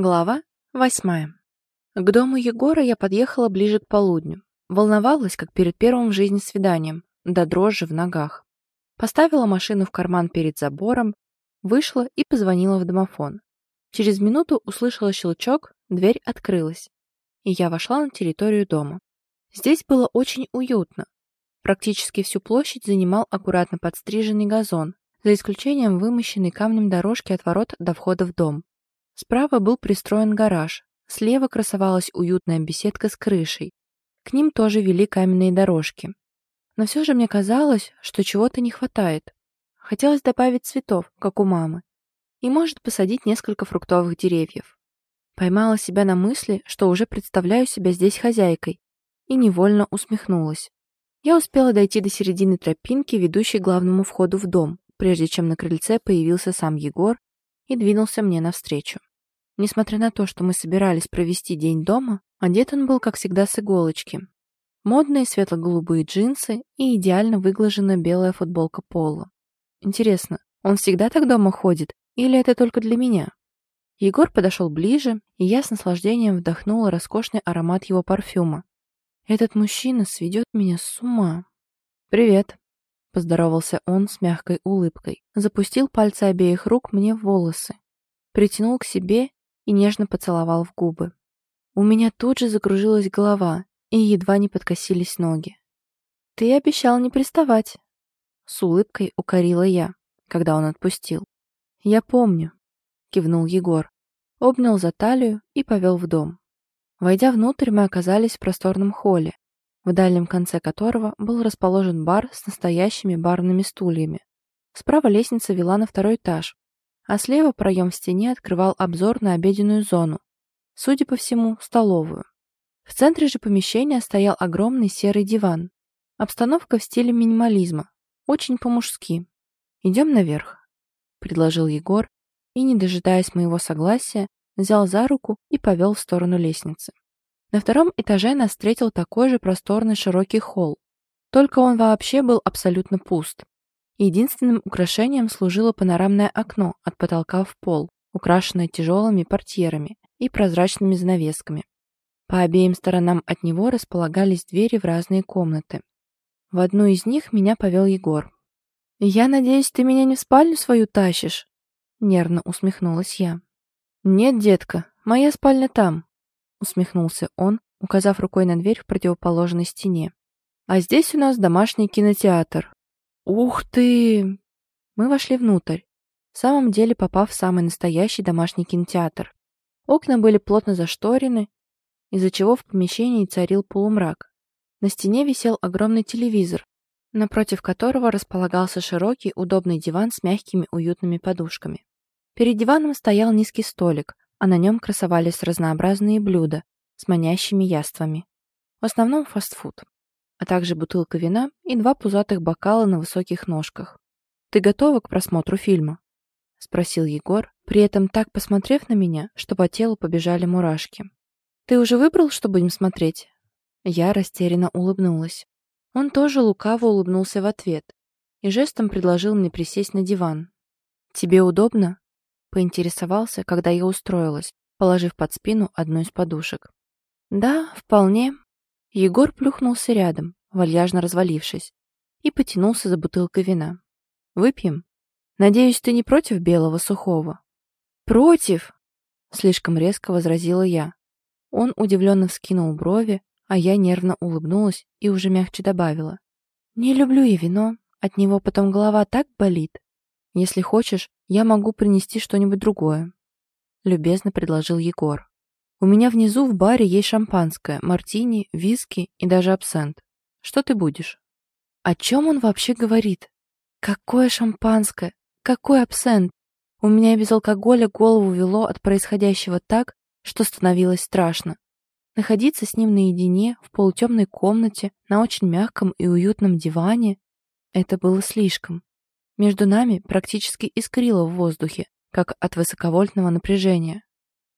Глава восьмая. К дому Егора я подъехала ближе к полудню. Волновалась, как перед первым в жизни свиданием, до дрожи в ногах. Поставила машину в карман перед забором, вышла и позвонила в домофон. Через минуту услышала щелчок, дверь открылась, и я вошла на территорию дома. Здесь было очень уютно. Практически всю площадь занимал аккуратно подстриженный газон, за исключением вымощенной камнем дорожки от ворот до входа в дом. Справа был пристроен гараж, слева красовалась уютная беседка с крышей. К ним тоже вели каменные дорожки. Но все же мне казалось, что чего-то не хватает. Хотелось добавить цветов, как у мамы. И, может, посадить несколько фруктовых деревьев. Поймала себя на мысли, что уже представляю себя здесь хозяйкой, и невольно усмехнулась. Я успела дойти до середины тропинки, ведущей к главному входу в дом, прежде чем на крыльце появился сам Егор и двинулся мне навстречу. Несмотря на то, что мы собирались провести день дома, одет он был, как всегда, с иголочки. Модные светло-голубые джинсы и идеально выглаженная белая футболка пола. Интересно, он всегда так дома ходит или это только для меня? Егор подошел ближе, и я с наслаждением вдохнула роскошный аромат его парфюма. Этот мужчина сведет меня с ума. «Привет», — поздоровался он с мягкой улыбкой, запустил пальцы обеих рук мне в волосы, притянул к себе и нежно поцеловал в губы. У меня тут же закружилась голова, и едва не подкосились ноги. «Ты обещал не приставать», — с улыбкой укорила я, когда он отпустил. «Я помню», — кивнул Егор, обнял за талию и повел в дом. Войдя внутрь, мы оказались в просторном холле, в дальнем конце которого был расположен бар с настоящими барными стульями. Справа лестница вела на второй этаж, а слева проем в стене открывал обзор на обеденную зону, судя по всему, столовую. В центре же помещения стоял огромный серый диван. Обстановка в стиле минимализма, очень по-мужски. «Идем наверх», — предложил Егор, и, не дожидаясь моего согласия, взял за руку и повел в сторону лестницы. На втором этаже нас встретил такой же просторный широкий холл, только он вообще был абсолютно пуст. Единственным украшением служило панорамное окно от потолка в пол, украшенное тяжелыми портьерами и прозрачными занавесками. По обеим сторонам от него располагались двери в разные комнаты. В одну из них меня повел Егор. «Я надеюсь, ты меня не в спальню свою тащишь?» Нервно усмехнулась я. «Нет, детка, моя спальня там», усмехнулся он, указав рукой на дверь в противоположной стене. «А здесь у нас домашний кинотеатр. «Ух ты!» Мы вошли внутрь, в самом деле попав в самый настоящий домашний кинотеатр. Окна были плотно зашторены, из-за чего в помещении царил полумрак. На стене висел огромный телевизор, напротив которого располагался широкий удобный диван с мягкими уютными подушками. Перед диваном стоял низкий столик, а на нем красовались разнообразные блюда с манящими яствами. В основном фастфуд а также бутылка вина и два пузатых бокала на высоких ножках. «Ты готова к просмотру фильма?» — спросил Егор, при этом так посмотрев на меня, что по телу побежали мурашки. «Ты уже выбрал, что будем смотреть?» Я растерянно улыбнулась. Он тоже лукаво улыбнулся в ответ и жестом предложил мне присесть на диван. «Тебе удобно?» — поинтересовался, когда я устроилась, положив под спину одну из подушек. «Да, вполне», Егор плюхнулся рядом, вальяжно развалившись, и потянулся за бутылкой вина. «Выпьем? Надеюсь, ты не против белого сухого?» «Против!» — слишком резко возразила я. Он удивленно вскинул брови, а я нервно улыбнулась и уже мягче добавила. «Не люблю я вино, от него потом голова так болит. Если хочешь, я могу принести что-нибудь другое», — любезно предложил Егор. У меня внизу в баре есть шампанское, мартини, виски и даже абсент. Что ты будешь? О чем он вообще говорит? Какое шампанское? Какой абсент? У меня без алкоголя голову вело от происходящего так, что становилось страшно. Находиться с ним наедине в полутемной комнате на очень мягком и уютном диване — это было слишком. Между нами практически искрило в воздухе, как от высоковольтного напряжения.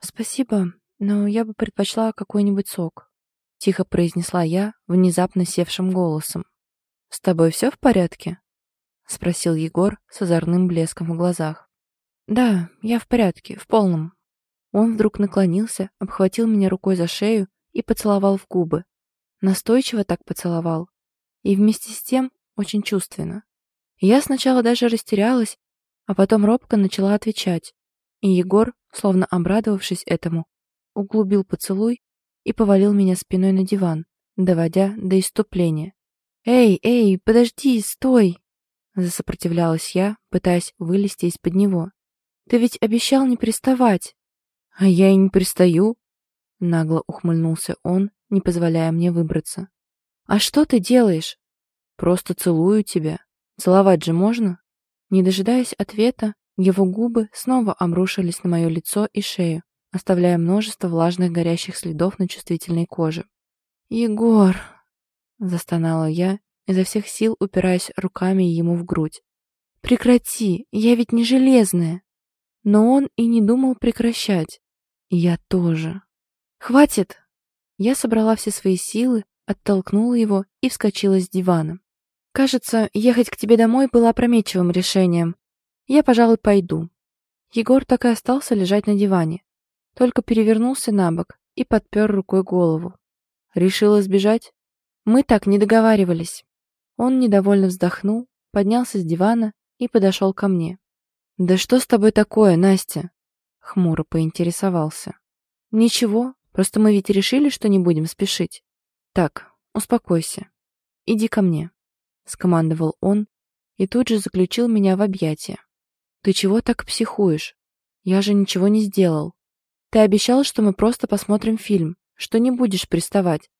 «Спасибо, «Но я бы предпочла какой-нибудь сок», — тихо произнесла я внезапно севшим голосом. «С тобой все в порядке?» — спросил Егор с озорным блеском в глазах. «Да, я в порядке, в полном». Он вдруг наклонился, обхватил меня рукой за шею и поцеловал в губы. Настойчиво так поцеловал. И вместе с тем очень чувственно. Я сначала даже растерялась, а потом робко начала отвечать. И Егор, словно обрадовавшись этому, углубил поцелуй и повалил меня спиной на диван, доводя до иступления. «Эй, эй, подожди, стой!» Засопротивлялась я, пытаясь вылезти из-под него. «Ты ведь обещал не приставать!» «А я и не пристаю!» Нагло ухмыльнулся он, не позволяя мне выбраться. «А что ты делаешь?» «Просто целую тебя. Целовать же можно?» Не дожидаясь ответа, его губы снова обрушились на мое лицо и шею, оставляя множество влажных горящих следов на чувствительной коже. «Егор!» — застонала я, изо всех сил упираясь руками ему в грудь. «Прекрати! Я ведь не железная!» Но он и не думал прекращать. Я тоже. «Хватит!» Я собрала все свои силы, оттолкнула его и вскочила с дивана. «Кажется, ехать к тебе домой было опрометчивым решением. Я, пожалуй, пойду». Егор так и остался лежать на диване, только перевернулся на бок и подпер рукой голову. Решила сбежать? Мы так не договаривались. Он недовольно вздохнул, поднялся с дивана и подошел ко мне. «Да что с тобой такое, Настя?» Хмуро поинтересовался. «Ничего, просто мы ведь решили, что не будем спешить. Так, успокойся. Иди ко мне», — скомандовал он и тут же заключил меня в объятия. «Ты чего так психуешь? Я же ничего не сделал. Ты обещал, что мы просто посмотрим фильм, что не будешь приставать,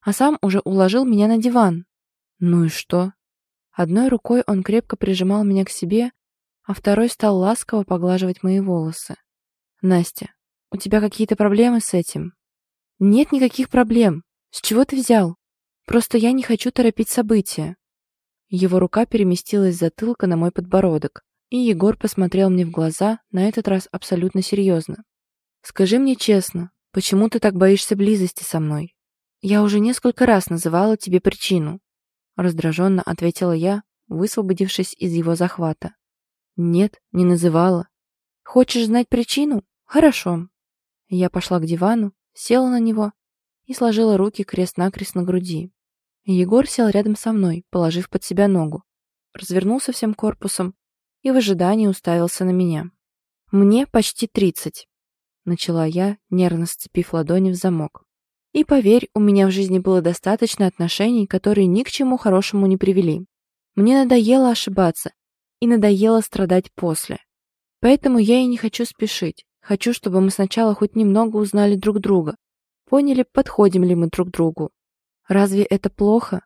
а сам уже уложил меня на диван. Ну и что? Одной рукой он крепко прижимал меня к себе, а второй стал ласково поглаживать мои волосы. «Настя, у тебя какие-то проблемы с этим?» «Нет никаких проблем. С чего ты взял? Просто я не хочу торопить события». Его рука переместилась с затылка на мой подбородок, и Егор посмотрел мне в глаза, на этот раз абсолютно серьезно. «Скажи мне честно, почему ты так боишься близости со мной? Я уже несколько раз называла тебе причину». Раздраженно ответила я, высвободившись из его захвата. «Нет, не называла. Хочешь знать причину? Хорошо». Я пошла к дивану, села на него и сложила руки крест-накрест на груди. Егор сел рядом со мной, положив под себя ногу, развернулся всем корпусом и в ожидании уставился на меня. «Мне почти тридцать начала я, нервно сцепив ладони в замок. И поверь, у меня в жизни было достаточно отношений, которые ни к чему хорошему не привели. Мне надоело ошибаться и надоело страдать после. Поэтому я и не хочу спешить. Хочу, чтобы мы сначала хоть немного узнали друг друга, поняли, подходим ли мы друг другу. Разве это плохо?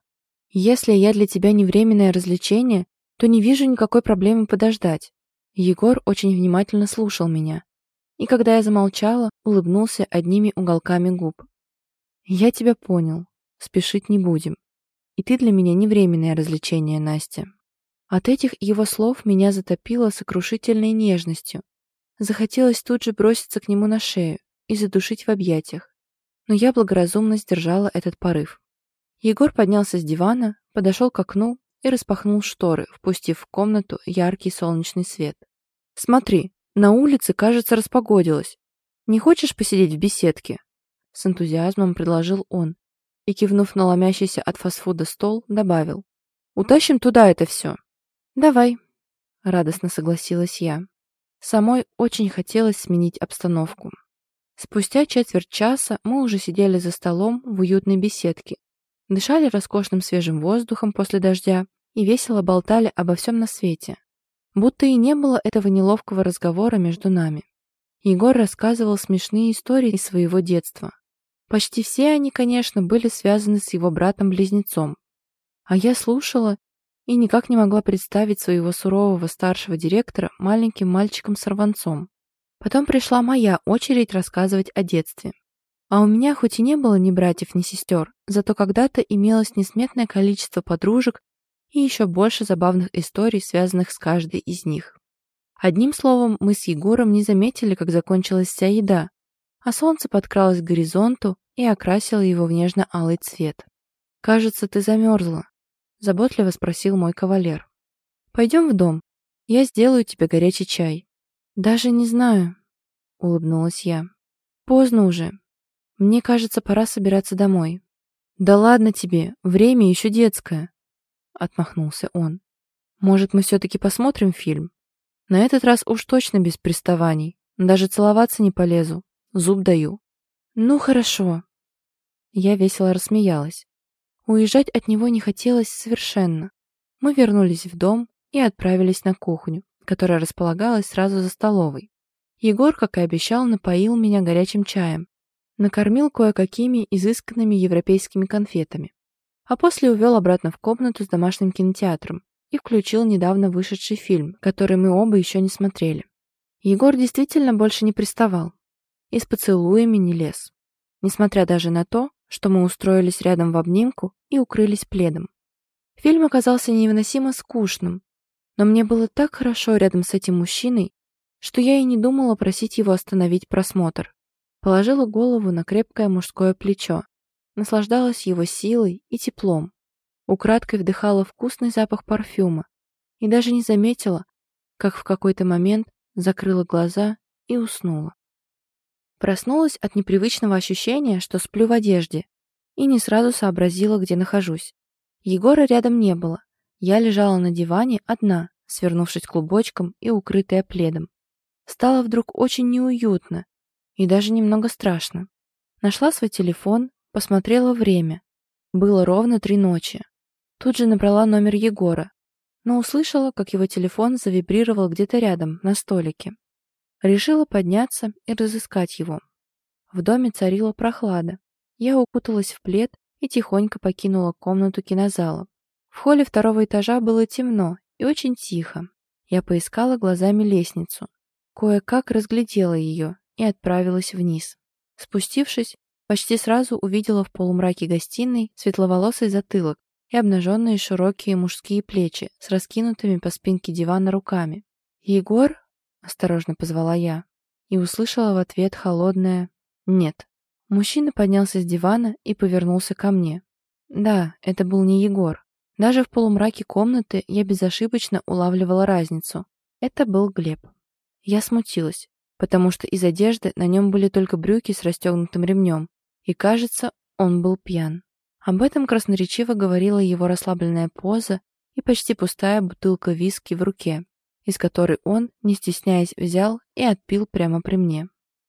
Если я для тебя не временное развлечение, то не вижу никакой проблемы подождать. Егор очень внимательно слушал меня, и когда я замолчала, улыбнулся одними уголками губ. «Я тебя понял. Спешить не будем. И ты для меня не временное развлечение, Настя». От этих его слов меня затопило сокрушительной нежностью. Захотелось тут же броситься к нему на шею и задушить в объятиях. Но я благоразумно сдержала этот порыв. Егор поднялся с дивана, подошел к окну и распахнул шторы, впустив в комнату яркий солнечный свет. «Смотри, на улице, кажется, распогодилось. Не хочешь посидеть в беседке?» С энтузиазмом предложил он и, кивнув на ломящийся от фастфуда стол, добавил. «Утащим туда это все». «Давай», — радостно согласилась я. Самой очень хотелось сменить обстановку. Спустя четверть часа мы уже сидели за столом в уютной беседке, дышали роскошным свежим воздухом после дождя и весело болтали обо всем на свете. Будто и не было этого неловкого разговора между нами. Егор рассказывал смешные истории из своего детства. Почти все они, конечно, были связаны с его братом-близнецом. А я слушала и никак не могла представить своего сурового старшего директора маленьким мальчиком-сорванцом. Потом пришла моя очередь рассказывать о детстве. А у меня хоть и не было ни братьев, ни сестер, зато когда-то имелось несметное количество подружек и еще больше забавных историй, связанных с каждой из них. Одним словом, мы с Егором не заметили, как закончилась вся еда, а солнце подкралось к горизонту и окрасило его в нежно-алый цвет. «Кажется, ты замерзла», — заботливо спросил мой кавалер. «Пойдем в дом. Я сделаю тебе горячий чай». «Даже не знаю», — улыбнулась я. Поздно уже. Мне кажется, пора собираться домой. Да ладно тебе, время еще детское. Отмахнулся он. Может, мы все-таки посмотрим фильм? На этот раз уж точно без приставаний. Даже целоваться не полезу. Зуб даю. Ну, хорошо. Я весело рассмеялась. Уезжать от него не хотелось совершенно. Мы вернулись в дом и отправились на кухню, которая располагалась сразу за столовой. Егор, как и обещал, напоил меня горячим чаем, накормил кое-какими изысканными европейскими конфетами, а после увел обратно в комнату с домашним кинотеатром и включил недавно вышедший фильм, который мы оба еще не смотрели. Егор действительно больше не приставал и с поцелуями не лез, несмотря даже на то, что мы устроились рядом в обнимку и укрылись пледом. Фильм оказался невыносимо скучным, но мне было так хорошо рядом с этим мужчиной, что я и не думала просить его остановить просмотр. Положила голову на крепкое мужское плечо, наслаждалась его силой и теплом, украдкой вдыхала вкусный запах парфюма и даже не заметила, как в какой-то момент закрыла глаза и уснула. Проснулась от непривычного ощущения, что сплю в одежде, и не сразу сообразила, где нахожусь. Егора рядом не было. Я лежала на диване одна, свернувшись клубочком и укрытая пледом. Стало вдруг очень неуютно и даже немного страшно. Нашла свой телефон, посмотрела время. Было ровно три ночи. Тут же набрала номер Егора, но услышала, как его телефон завибрировал где-то рядом, на столике. Решила подняться и разыскать его. В доме царила прохлада. Я укуталась в плед и тихонько покинула комнату кинозала. В холле второго этажа было темно и очень тихо. Я поискала глазами лестницу, Кое-как разглядела ее и отправилась вниз. Спустившись, почти сразу увидела в полумраке гостиной светловолосый затылок и обнаженные широкие мужские плечи с раскинутыми по спинке дивана руками. «Егор?» — осторожно позвала я и услышала в ответ холодное «нет». Мужчина поднялся с дивана и повернулся ко мне. Да, это был не Егор. Даже в полумраке комнаты я безошибочно улавливала разницу. Это был Глеб. Я смутилась, потому что из одежды на нем были только брюки с расстегнутым ремнем, и, кажется, он был пьян. Об этом красноречиво говорила его расслабленная поза и почти пустая бутылка виски в руке, из которой он, не стесняясь, взял и отпил прямо при мне.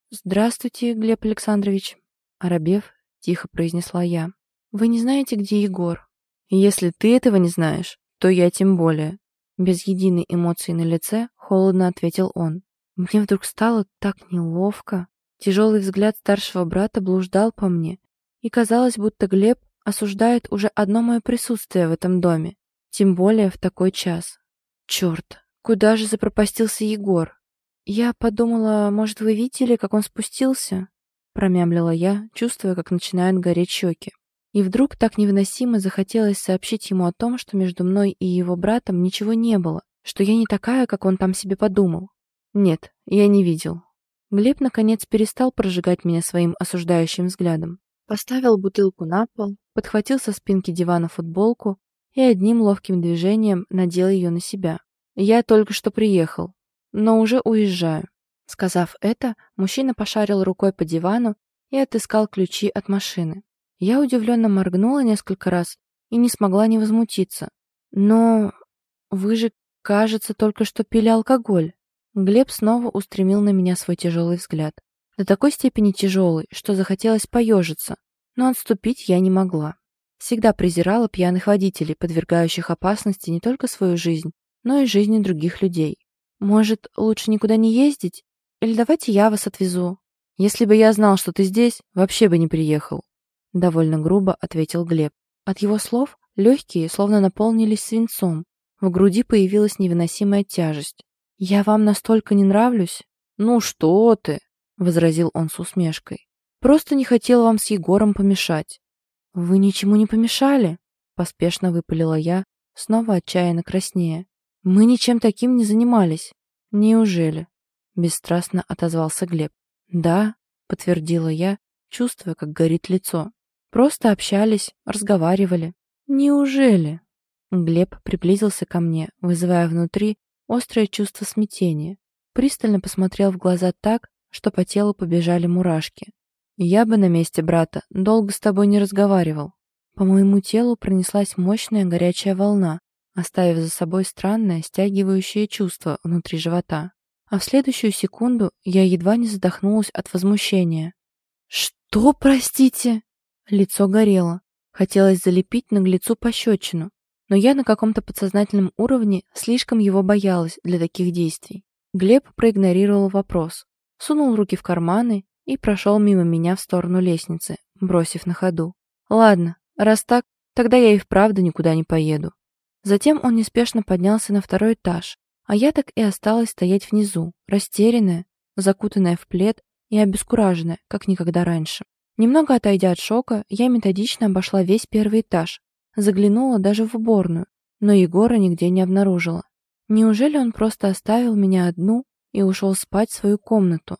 «Здравствуйте, Глеб Александрович», — оробев, тихо произнесла я. «Вы не знаете, где Егор?» «Если ты этого не знаешь, то я тем более», без единой эмоции на лице холодно ответил он. Мне вдруг стало так неловко. Тяжелый взгляд старшего брата блуждал по мне, и казалось, будто Глеб осуждает уже одно мое присутствие в этом доме, тем более в такой час. Черт, куда же запропастился Егор? Я подумала, может, вы видели, как он спустился? Промямлила я, чувствуя, как начинают гореть щеки. И вдруг так невыносимо захотелось сообщить ему о том, что между мной и его братом ничего не было, что я не такая, как он там себе подумал. Нет, я не видел. Глеб, наконец, перестал прожигать меня своим осуждающим взглядом. Поставил бутылку на пол, подхватил со спинки дивана футболку и одним ловким движением надел ее на себя. «Я только что приехал, но уже уезжаю». Сказав это, мужчина пошарил рукой по дивану и отыскал ключи от машины. Я удивленно моргнула несколько раз и не смогла не возмутиться. «Но вы же, кажется, только что пили алкоголь». Глеб снова устремил на меня свой тяжелый взгляд. До такой степени тяжелый, что захотелось поежиться, но отступить я не могла. Всегда презирала пьяных водителей, подвергающих опасности не только свою жизнь, но и жизни других людей. Может, лучше никуда не ездить? Или давайте я вас отвезу? Если бы я знал, что ты здесь, вообще бы не приехал. Довольно грубо ответил Глеб. От его слов легкие словно наполнились свинцом. В груди появилась невыносимая тяжесть. «Я вам настолько не нравлюсь?» «Ну что ты!» — возразил он с усмешкой. «Просто не хотел вам с Егором помешать». «Вы ничему не помешали?» — поспешно выпалила я, снова отчаянно краснея. «Мы ничем таким не занимались». «Неужели?» — бесстрастно отозвался Глеб. «Да», — подтвердила я, чувствуя, как горит лицо. «Просто общались, разговаривали». «Неужели?» Глеб приблизился ко мне, вызывая внутри острое чувство смятения. Пристально посмотрел в глаза так, что по телу побежали мурашки. Я бы на месте брата долго с тобой не разговаривал. По моему телу пронеслась мощная горячая волна, оставив за собой странное, стягивающее чувство внутри живота. А в следующую секунду я едва не задохнулась от возмущения. «Что, простите?» Лицо горело. Хотелось залепить наглецу пощечину, но я на каком-то подсознательном уровне слишком его боялась для таких действий. Глеб проигнорировал вопрос, сунул руки в карманы и прошел мимо меня в сторону лестницы, бросив на ходу. «Ладно, раз так, тогда я и вправду никуда не поеду». Затем он неспешно поднялся на второй этаж, а я так и осталась стоять внизу, растерянная, закутанная в плед и обескураженная, как никогда раньше. Немного отойдя от шока, я методично обошла весь первый этаж, заглянула даже в уборную, но Егора нигде не обнаружила. Неужели он просто оставил меня одну и ушел спать в свою комнату?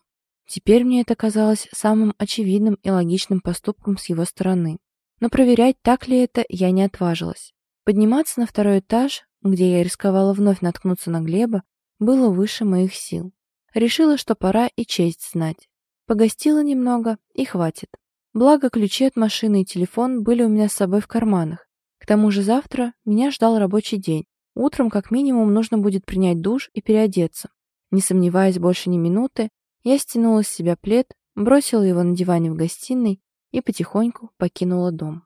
Теперь мне это казалось самым очевидным и логичным поступком с его стороны. Но проверять, так ли это, я не отважилась. Подниматься на второй этаж, где я рисковала вновь наткнуться на Глеба, было выше моих сил. Решила, что пора и честь знать. Погостила немного, и хватит. Благо, ключи от машины и телефон были у меня с собой в карманах. К тому же завтра меня ждал рабочий день. Утром, как минимум, нужно будет принять душ и переодеться. Не сомневаясь больше ни минуты, я стянула с себя плед, бросила его на диване в гостиной и потихоньку покинула дом.